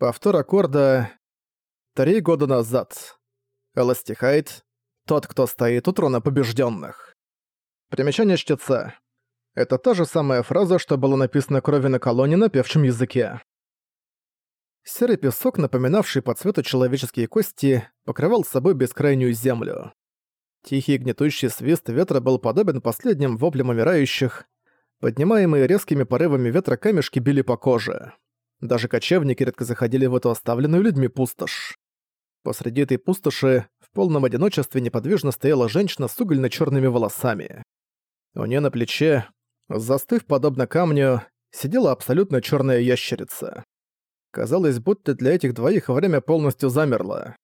Повтор аккорда «Три года назад». Эластихайт «Тот, кто стоит у трона побежденных. Примечание чтеца. Это та же самая фраза, что была написана крови на колонне на певчем языке. Серый песок, напоминавший по цвету человеческие кости, покрывал собой бескрайнюю землю. Тихий гнетущий свист ветра был подобен последним воплям умирающих. Поднимаемые резкими порывами ветра камешки били по коже. Даже кочевники редко заходили в эту оставленную людьми пустошь. Посреди этой пустоши в полном одиночестве неподвижно стояла женщина с угольно черными волосами. У нее на плече, застыв подобно камню, сидела абсолютно черная ящерица. Казалось, будто для этих двоих время полностью замерло.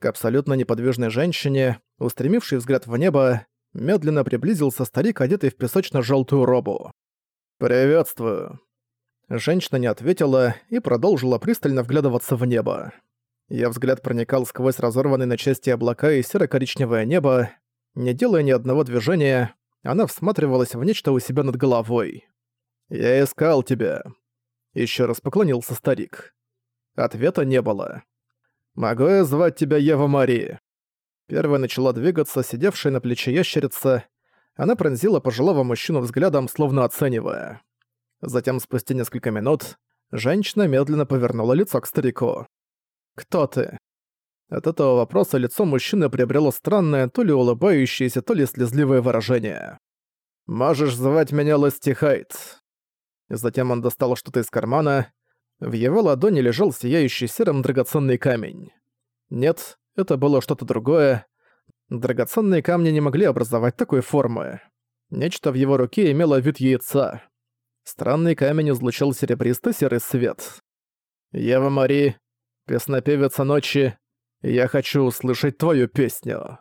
К абсолютно неподвижной женщине, устремивший взгляд в небо, медленно приблизился старик, одетый в песочно желтую робу. «Приветствую», Женщина не ответила и продолжила пристально вглядываться в небо. Её взгляд проникал сквозь разорванные на части облака и серо-коричневое небо. Не делая ни одного движения, она всматривалась в нечто у себя над головой. «Я искал тебя», — ещё раз поклонился старик. Ответа не было. «Могу я звать тебя Ева Мари?» Первая начала двигаться, сидевшая на плече ящерица. Она пронзила пожилого мужчину взглядом, словно оценивая. Затем, спустя несколько минут, женщина медленно повернула лицо к старику. «Кто ты?» От этого вопроса лицо мужчины приобрело странное, то ли улыбающееся, то ли слезливое выражение. «Можешь звать меня Ластихайт». Затем он достал что-то из кармана. В его ладони лежал сияющий серым драгоценный камень. Нет, это было что-то другое. Драгоценные камни не могли образовать такой формы. Нечто в его руке имело вид яйца. Странный камень излучал серебристо-серый свет. «Ева Мари, песнопевица ночи, я хочу услышать твою песню».